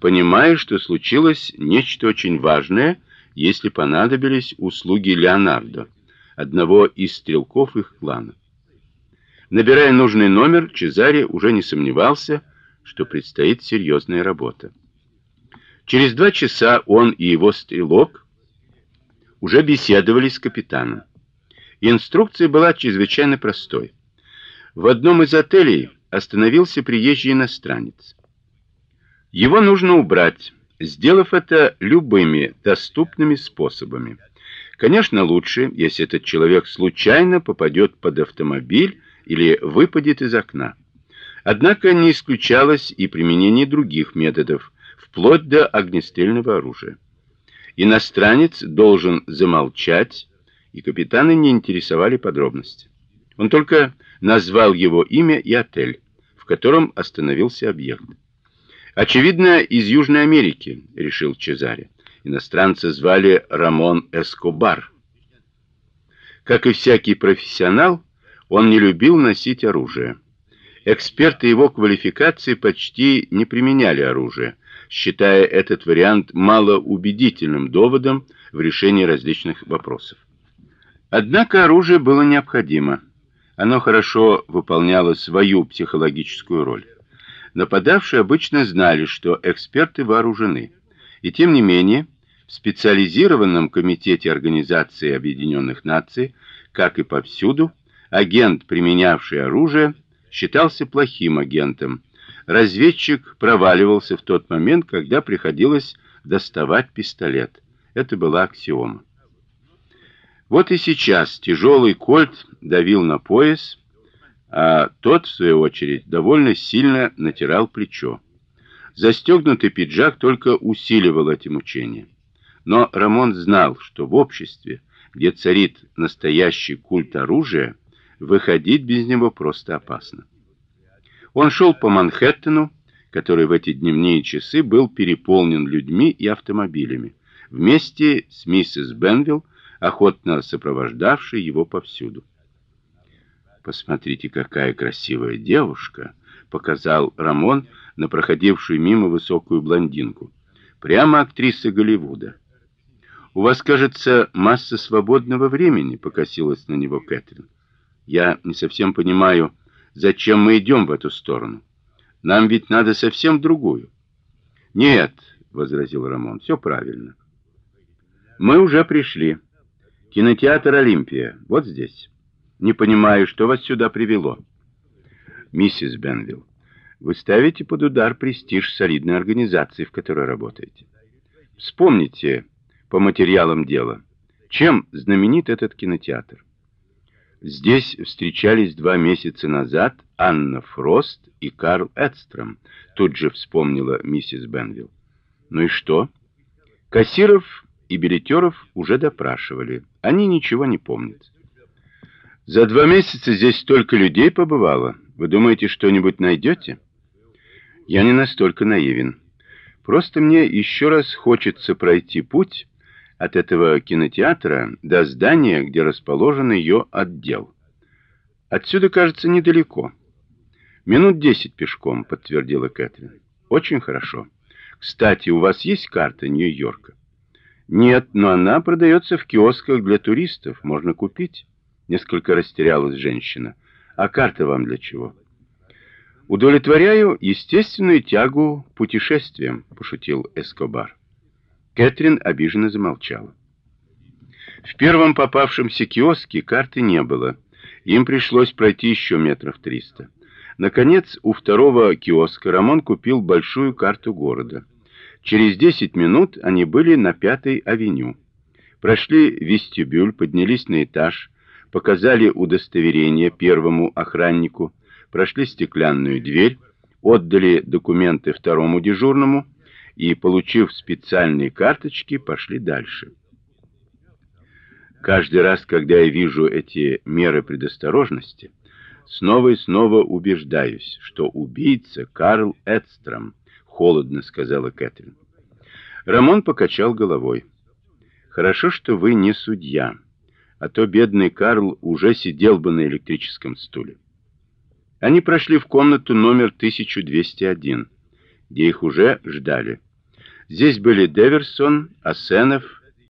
понимая, что случилось нечто очень важное, если понадобились услуги Леонардо, одного из стрелков их клана. Набирая нужный номер, Чезаре уже не сомневался, что предстоит серьезная работа. Через два часа он и его стрелок уже беседовали с капитаном. Инструкция была чрезвычайно простой. В одном из отелей остановился приезжий иностранец. Его нужно убрать, сделав это любыми доступными способами. Конечно, лучше, если этот человек случайно попадет под автомобиль или выпадет из окна. Однако не исключалось и применение других методов, вплоть до огнестрельного оружия. Иностранец должен замолчать, и капитана не интересовали подробности. Он только назвал его имя и отель, в котором остановился объект. Очевидно, из Южной Америки, решил Чезаре. Иностранца звали Рамон Эскобар. Как и всякий профессионал, он не любил носить оружие. Эксперты его квалификации почти не применяли оружие, считая этот вариант малоубедительным доводом в решении различных вопросов. Однако оружие было необходимо. Оно хорошо выполняло свою психологическую роль. Нападавшие обычно знали, что эксперты вооружены. И тем не менее, в специализированном комитете Организации Объединенных Наций, как и повсюду, агент, применявший оружие, считался плохим агентом. Разведчик проваливался в тот момент, когда приходилось доставать пистолет. Это была аксиома. Вот и сейчас тяжелый кольт давил на пояс, а тот, в свою очередь, довольно сильно натирал плечо. Застегнутый пиджак только усиливал эти мучения. Но Рамон знал, что в обществе, где царит настоящий культ оружия, выходить без него просто опасно. Он шел по Манхэттену, который в эти дневные часы был переполнен людьми и автомобилями, вместе с миссис Бенвилл, охотно сопровождавшей его повсюду. Посмотрите, какая красивая девушка, показал Рамон на проходившую мимо высокую блондинку. Прямо актриса Голливуда. У вас, кажется, масса свободного времени, покосилась на него Кэтрин. Я не совсем понимаю, зачем мы идем в эту сторону. Нам ведь надо совсем другую. Нет, возразил Рамон. все правильно. Мы уже пришли. Кинотеатр Олимпия. Вот здесь. Не понимаю, что вас сюда привело. Миссис Бенвилл, вы ставите под удар престиж солидной организации, в которой работаете. Вспомните по материалам дела, чем знаменит этот кинотеатр. Здесь встречались два месяца назад Анна Фрост и Карл Эдстром, тут же вспомнила миссис Бенвилл. Ну и что? Кассиров и билетеров уже допрашивали. Они ничего не помнят. За два месяца здесь столько людей побывало. Вы думаете, что-нибудь найдете? Я не настолько наивен. Просто мне еще раз хочется пройти путь от этого кинотеатра до здания, где расположен ее отдел. Отсюда, кажется, недалеко. Минут десять пешком, подтвердила Кэтрин. Очень хорошо. Кстати, у вас есть карта Нью-Йорка? Нет, но она продается в киосках для туристов, можно купить. Несколько растерялась женщина. А карта вам для чего? Удовлетворяю естественную тягу к путешествиям, пошутил Эскобар. Кэтрин обиженно замолчала. В первом попавшемся киоске карты не было. Им пришлось пройти еще метров триста. Наконец, у второго киоска Рамон купил большую карту города. Через десять минут они были на Пятой авеню. Прошли вестибюль, поднялись на этаж, показали удостоверение первому охраннику, прошли стеклянную дверь, отдали документы второму дежурному и, получив специальные карточки, пошли дальше. Каждый раз, когда я вижу эти меры предосторожности, снова и снова убеждаюсь, что убийца Карл Эдстром, холодно сказала Кэтрин. Рамон покачал головой. Хорошо, что вы не судья а то бедный Карл уже сидел бы на электрическом стуле. Они прошли в комнату номер 1201, где их уже ждали. Здесь были Деверсон, Асенов,